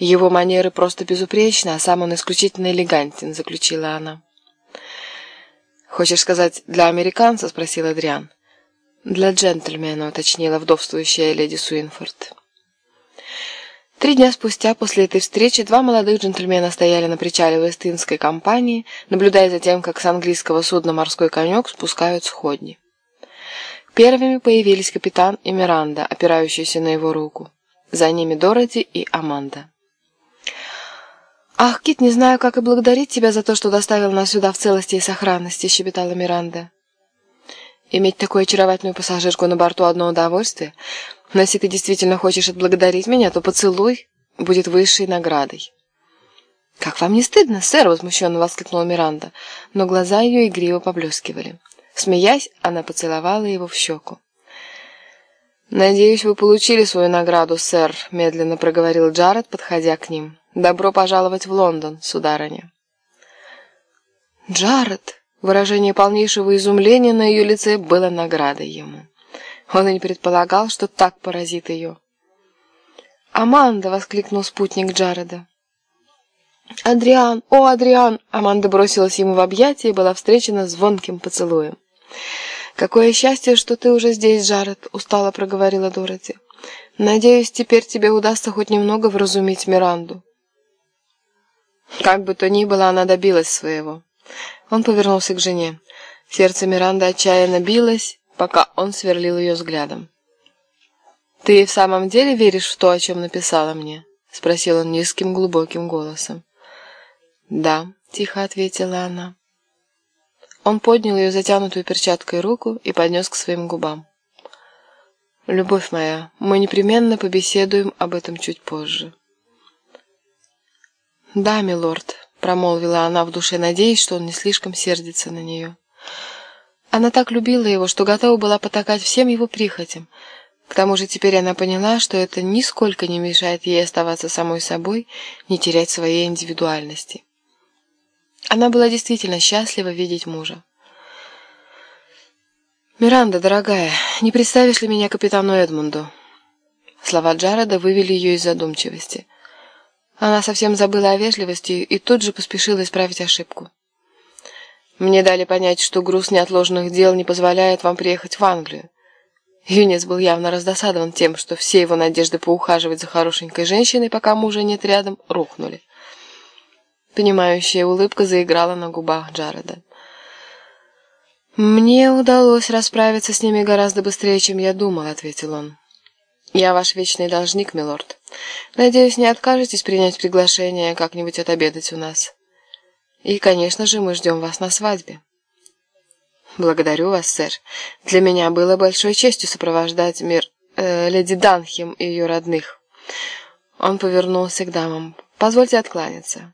Его манеры просто безупречны, а сам он исключительно элегантен», — заключила она. «Хочешь сказать, для американца?» — спросил Адриан. «Для джентльмена», — уточнила вдовствующая леди Суинфорд. Три дня спустя после этой встречи два молодых джентльмена стояли на причале Вестинской компании, наблюдая за тем, как с английского судна «Морской конек» спускают сходни. Первыми появились капитан и Миранда, опирающиеся на его руку. За ними Дороти и Аманда. «Ах, Кит, не знаю, как и благодарить тебя за то, что доставил нас сюда в целости и сохранности», — щебетала Миранда. «Иметь такую очаровательную пассажирку на борту одно удовольствие. Но если ты действительно хочешь отблагодарить меня, то поцелуй будет высшей наградой». «Как вам не стыдно, сэр?» — возмущенно воскликнула Миранда, но глаза ее игриво поблескивали. Смеясь, она поцеловала его в щеку. «Надеюсь, вы получили свою награду, сэр», — медленно проговорил Джаред, подходя к ним. «Добро пожаловать в Лондон, сударыня». «Джаред!» Выражение полнейшего изумления на ее лице было наградой ему. Он и не предполагал, что так поразит ее. «Аманда!» — воскликнул спутник Джареда. «Адриан! О, Адриан!» Аманда бросилась ему в объятия и была встречена звонким поцелуем. «Какое счастье, что ты уже здесь, Джаред!» — устало проговорила Дороти. «Надеюсь, теперь тебе удастся хоть немного вразумить Миранду». Как бы то ни было, она добилась своего. Он повернулся к жене. Сердце Миранды отчаянно билось, пока он сверлил ее взглядом. «Ты в самом деле веришь в то, о чем написала мне?» — спросил он низким глубоким голосом. «Да», — тихо ответила она. Он поднял ее затянутую перчаткой руку и поднес к своим губам. «Любовь моя, мы непременно побеседуем об этом чуть позже». «Да, милорд», — промолвила она в душе, надеясь, что он не слишком сердится на нее. Она так любила его, что готова была потакать всем его прихотям. К тому же теперь она поняла, что это нисколько не мешает ей оставаться самой собой, не терять своей индивидуальности. Она была действительно счастлива видеть мужа. «Миранда, дорогая, не представишь ли меня капитану Эдмунду?» Слова Джареда вывели ее из задумчивости. Она совсем забыла о вежливости и тут же поспешила исправить ошибку. «Мне дали понять, что груз неотложенных дел не позволяет вам приехать в Англию». Юнец был явно раздосадован тем, что все его надежды поухаживать за хорошенькой женщиной, пока мужа нет рядом, рухнули. Понимающая улыбка заиграла на губах Джареда. «Мне удалось расправиться с ними гораздо быстрее, чем я думал», — ответил он. «Я ваш вечный должник, милорд. Надеюсь, не откажетесь принять приглашение как-нибудь отобедать у нас. И, конечно же, мы ждем вас на свадьбе». «Благодарю вас, сэр. Для меня было большой честью сопровождать мир э, леди Данхем и ее родных». Он повернулся к дамам. «Позвольте откланяться».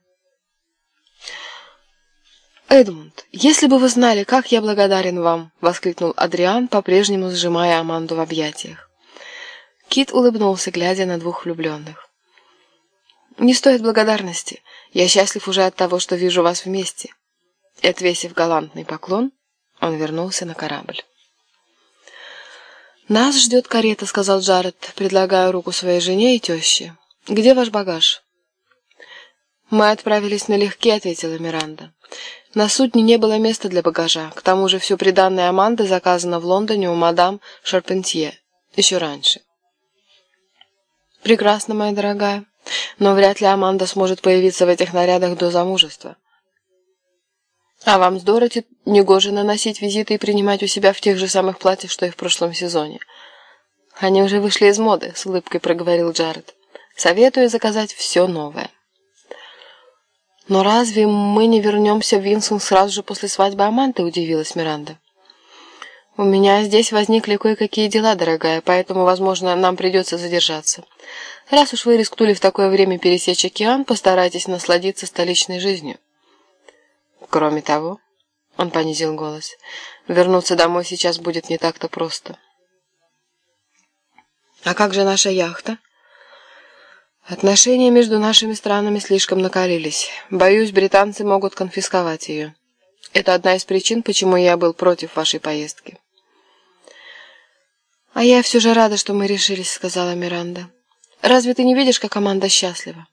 «Эдмунд, если бы вы знали, как я благодарен вам!» — воскликнул Адриан, по-прежнему сжимая Аманду в объятиях. Кит улыбнулся, глядя на двух влюбленных. «Не стоит благодарности. Я счастлив уже от того, что вижу вас вместе». И, отвесив галантный поклон, он вернулся на корабль. «Нас ждет карета», — сказал Джаред, предлагая руку своей жене и теще. «Где ваш багаж?» «Мы отправились налегке», — ответила Миранда. «На судне не было места для багажа. К тому же все приданное Аманды заказано в Лондоне у мадам Шарпентье еще раньше». «Прекрасно, моя дорогая. Но вряд ли Аманда сможет появиться в этих нарядах до замужества. А вам с Дороти негоже наносить визиты и принимать у себя в тех же самых платьях, что и в прошлом сезоне. Они уже вышли из моды», — с улыбкой проговорил Джаред. «Советую заказать все новое». «Но разве мы не вернемся в Винсон сразу же после свадьбы Аманты?» — удивилась Миранда. «У меня здесь возникли кое-какие дела, дорогая, поэтому, возможно, нам придется задержаться. Раз уж вы рискнули в такое время пересечь океан, постарайтесь насладиться столичной жизнью». «Кроме того...» — он понизил голос. «Вернуться домой сейчас будет не так-то просто». «А как же наша яхта?» «Отношения между нашими странами слишком накалились. Боюсь, британцы могут конфисковать ее. Это одна из причин, почему я был против вашей поездки». «А я все же рада, что мы решились», — сказала Миранда. «Разве ты не видишь, как команда счастлива?»